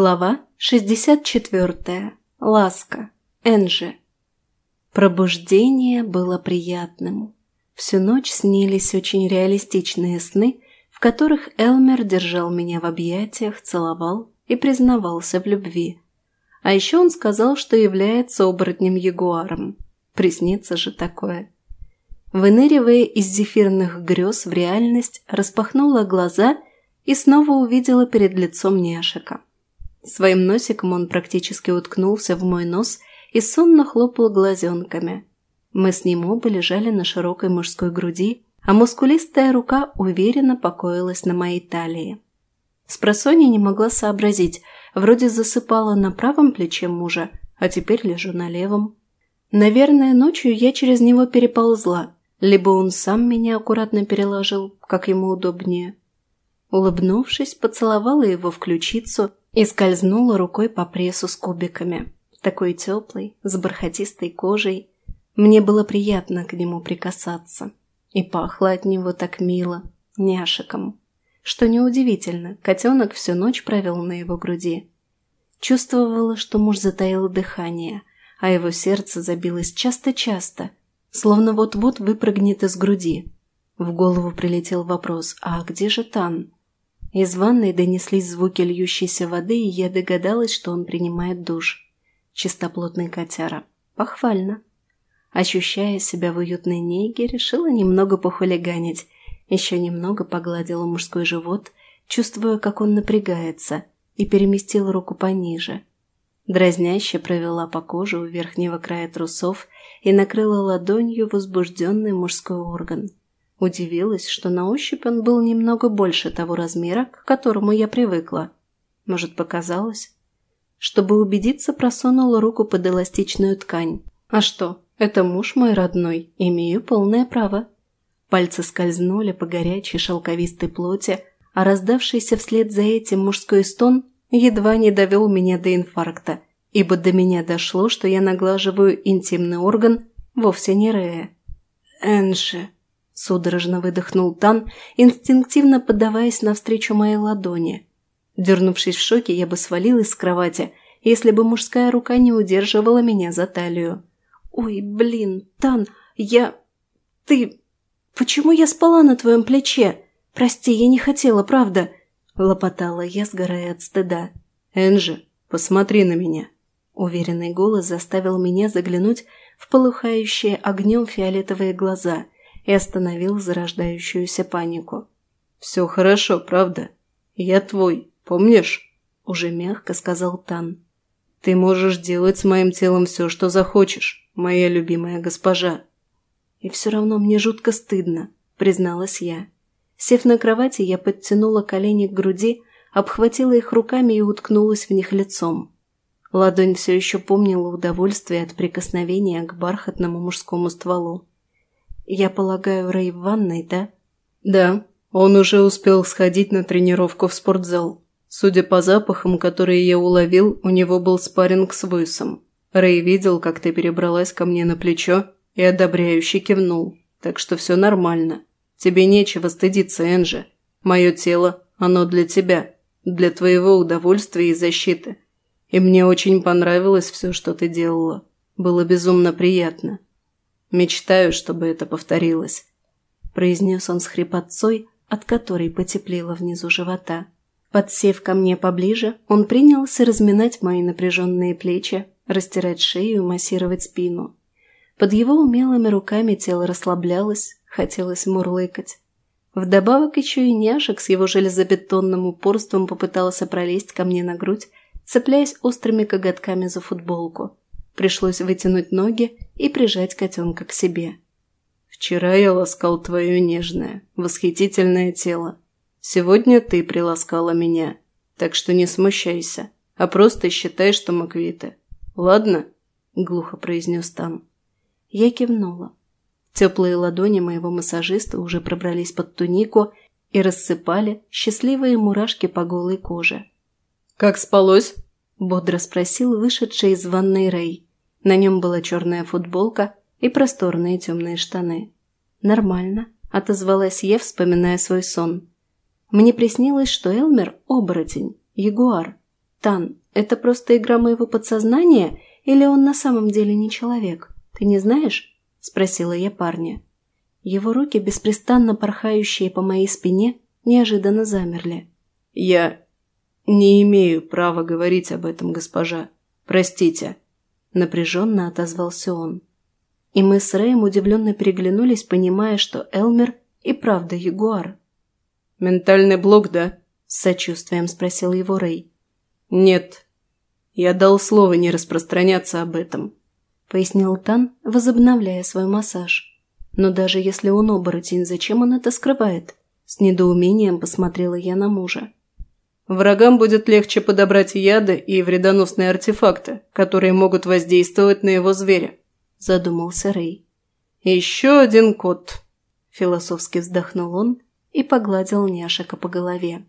Глава 64. Ласка. Энжи. Пробуждение было приятным. Всю ночь снились очень реалистичные сны, в которых Элмер держал меня в объятиях, целовал и признавался в любви. А еще он сказал, что является оборотнем-ягуаром. Приснится же такое. Выныривая из зефирных грез в реальность, распахнула глаза и снова увидела перед лицом няшика. Своим носиком он практически уткнулся в мой нос и сонно хлопал глазенками. Мы с ним оба лежали на широкой мужской груди, а мускулистая рука уверенно покоилась на моей талии. Спросонья не могла сообразить, вроде засыпала на правом плече мужа, а теперь лежу на левом. Наверное, ночью я через него переползла, либо он сам меня аккуратно переложил, как ему удобнее. Улыбнувшись, поцеловала его в ключицу и скользнула рукой по прессу с кубиками. Такой теплый, с бархатистой кожей. Мне было приятно к нему прикасаться. И пахло от него так мило, няшиком. Что неудивительно, котенок всю ночь провел на его груди. Чувствовала, что муж затаил дыхание, а его сердце забилось часто-часто, словно вот-вот выпрыгнет из груди. В голову прилетел вопрос «А где же Тан?» Из ванной донеслись звуки льющейся воды, и я догадалась, что он принимает душ. Чистоплотный котяра. Похвально. Ощущая себя в уютной неге, решила немного похулиганить. Еще немного погладила мужской живот, чувствуя, как он напрягается, и переместила руку пониже. Дразняще провела по коже у верхнего края трусов и накрыла ладонью возбужденный мужской орган. Удивилась, что на ощупь он был немного больше того размера, к которому я привыкла. Может, показалось? Чтобы убедиться, просунула руку под эластичную ткань. А что, это муж мой родной, имею полное право. Пальцы скользнули по горячей шелковистой плоти, а раздавшийся вслед за этим мужской стон едва не довел меня до инфаркта, ибо до меня дошло, что я наглаживаю интимный орган вовсе не Рея. «Энши», Судорожно выдохнул Тан, инстинктивно поддаваясь навстречу моей ладони. Дернувшись в шоке, я бы свалилась с кровати, если бы мужская рука не удерживала меня за талию. «Ой, блин, Тан, я... Ты... Почему я спала на твоем плече? Прости, я не хотела, правда?» Лопотала я, сгорая от стыда. «Энджи, посмотри на меня!» Уверенный голос заставил меня заглянуть в полыхающие огнем фиолетовые глаза – и остановил зарождающуюся панику. «Все хорошо, правда? Я твой, помнишь?» Уже мягко сказал Тан. «Ты можешь делать с моим телом все, что захочешь, моя любимая госпожа». «И все равно мне жутко стыдно», призналась я. Сев на кровати, я подтянула колени к груди, обхватила их руками и уткнулась в них лицом. Ладонь все еще помнила удовольствие от прикосновения к бархатному мужскому стволу. Я полагаю, Рэй в ванной, да? Да, он уже успел сходить на тренировку в спортзал. Судя по запахам, которые я уловил, у него был спарринг с Высом. Рэй видел, как ты перебралась ко мне на плечо и одобряюще кивнул. Так что все нормально. Тебе нечего стыдиться, Энджи. Мое тело, оно для тебя, для твоего удовольствия и защиты. И мне очень понравилось все, что ты делала. Было безумно приятно. Мечтаю, чтобы это повторилось», – произнес он с хрипотцой, от которой потеплело внизу живота. Подсев ко мне поближе, он принялся разминать мои напряженные плечи, растирать шею и массировать спину. Под его умелыми руками тело расслаблялось, хотелось мурлыкать. Вдобавок еще и няшек с его железобетонным упорством попытался пролезть ко мне на грудь, цепляясь острыми коготками за футболку. Пришлось вытянуть ноги и прижать котенка к себе. «Вчера я ласкал твое нежное, восхитительное тело. Сегодня ты приласкала меня, так что не смущайся, а просто считай, что мы квиты. Ладно?» – глухо произнес Тан. Я кивнула. Теплые ладони моего массажиста уже пробрались под тунику и рассыпали счастливые мурашки по голой коже. «Как спалось?» – бодро спросил вышедший из ванной Рэй. На нем была черная футболка и просторные темные штаны. «Нормально», – отозвалась я, вспоминая свой сон. Мне приснилось, что Элмер – оборотень, ягуар. «Тан, это просто игра моего подсознания, или он на самом деле не человек? Ты не знаешь?» – спросила я парня. Его руки, беспрестанно порхающие по моей спине, неожиданно замерли. «Я не имею права говорить об этом, госпожа. Простите», – напряженно отозвался он. И мы с Рэем удивленно переглянулись, понимая, что Элмер и правда ягуар. «Ментальный блок, да?» – с сочувствием спросил его Рэй. «Нет. Я дал слово не распространяться об этом», – пояснил Тан, возобновляя свой массаж. «Но даже если он оборотень, зачем он это скрывает?» С недоумением посмотрела я на мужа. Врагам будет легче подобрать яды и вредоносные артефакты, которые могут воздействовать на его зверя», – задумался Рэй. «Еще один кот», – философски вздохнул он и погладил няшика по голове.